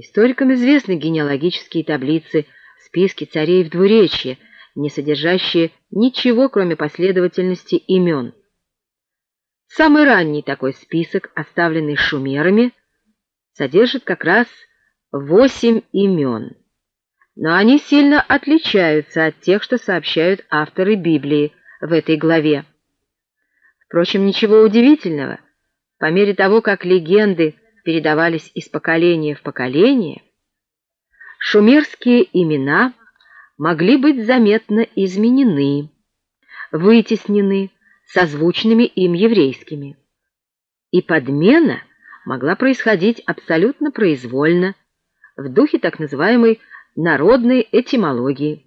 Историкам известны генеалогические таблицы, списки царей в двуречье, не содержащие ничего, кроме последовательности имен. Самый ранний такой список, оставленный шумерами, содержит как раз восемь имен. Но они сильно отличаются от тех, что сообщают авторы Библии в этой главе. Впрочем, ничего удивительного. По мере того, как легенды передавались из поколения в поколение, шумерские имена могли быть заметно изменены, вытеснены созвучными им еврейскими. И подмена могла происходить абсолютно произвольно, в духе так называемой народной этимологии.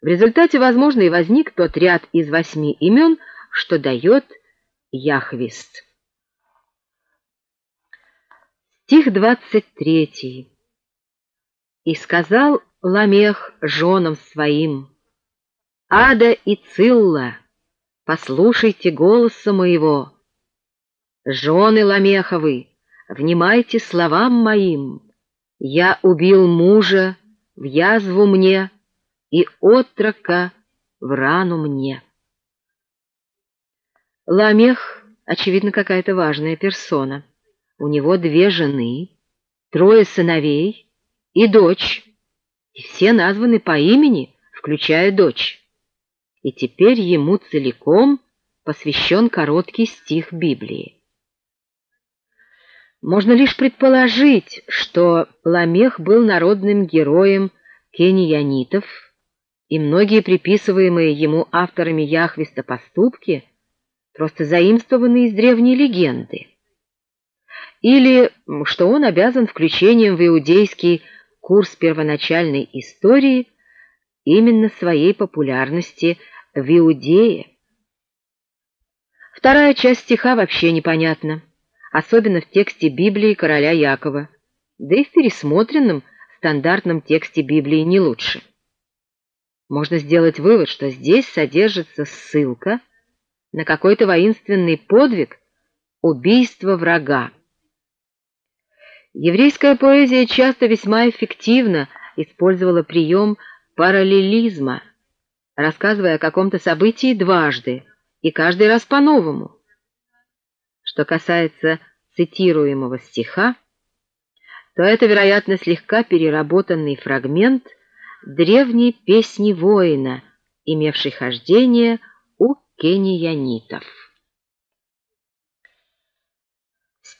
В результате, возможно, и возник тот ряд из восьми имен, что дает Яхвист. Стих 23. «И сказал Ламех женам своим, Ада и Цилла, послушайте голоса моего. Жены Ламеховы, внимайте словам моим. Я убил мужа в язву мне и отрока в рану мне. Ламех, очевидно, какая-то важная персона. У него две жены, трое сыновей и дочь, и все названы по имени, включая дочь и теперь ему целиком посвящен короткий стих Библии. Можно лишь предположить, что Ламех был народным героем кеньянитов, и многие приписываемые ему авторами Яхвиста поступки просто заимствованы из древней легенды. Или что он обязан включением в иудейский курс первоначальной истории именно своей популярности – в Иудее. Вторая часть стиха вообще непонятна, особенно в тексте Библии короля Якова, да и в пересмотренном стандартном тексте Библии не лучше. Можно сделать вывод, что здесь содержится ссылка на какой-то воинственный подвиг убийство врага. Еврейская поэзия часто весьма эффективно использовала прием параллелизма – рассказывая о каком-то событии дважды, и каждый раз по-новому. Что касается цитируемого стиха, то это, вероятно, слегка переработанный фрагмент древней песни воина, имевшей хождение у кениянитов.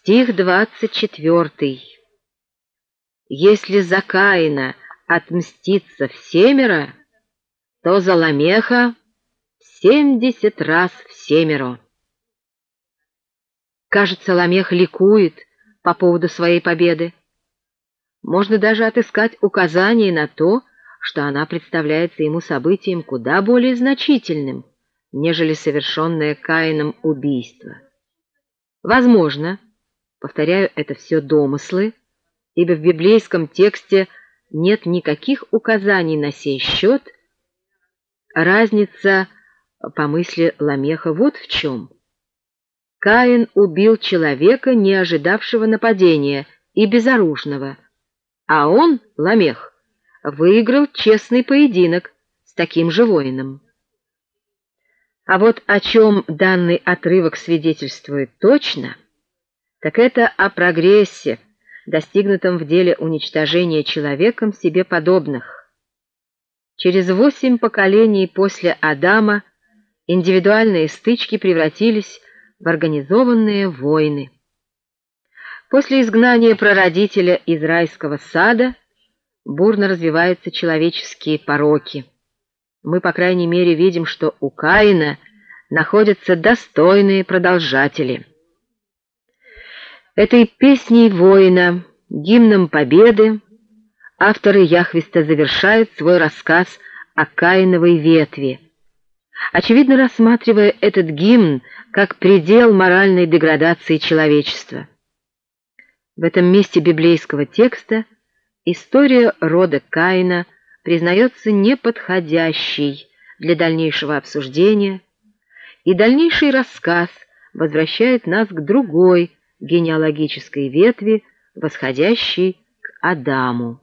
Стих 24. «Если за Каина отмстится всемеро, то за Ламеха семьдесят раз в семеро. Кажется, Ламех ликует по поводу своей победы. Можно даже отыскать указание на то, что она представляется ему событием куда более значительным, нежели совершенное Каином убийство. Возможно, повторяю, это все домыслы, ибо в библейском тексте нет никаких указаний на сей счет, Разница, по мысли Ламеха, вот в чем. Каин убил человека, не ожидавшего нападения и безоружного, а он, Ламех, выиграл честный поединок с таким же воином. А вот о чем данный отрывок свидетельствует точно, так это о прогрессе, достигнутом в деле уничтожения человеком себе подобных. Через восемь поколений после Адама индивидуальные стычки превратились в организованные войны. После изгнания прародителя из райского сада бурно развиваются человеческие пороки. Мы, по крайней мере, видим, что у Каина находятся достойные продолжатели. Этой песней воина, гимном победы, авторы Яхвиста завершают свой рассказ о Каиновой ветви, очевидно рассматривая этот гимн как предел моральной деградации человечества. В этом месте библейского текста история рода Каина признается неподходящей для дальнейшего обсуждения, и дальнейший рассказ возвращает нас к другой генеалогической ветви, восходящей Адаму.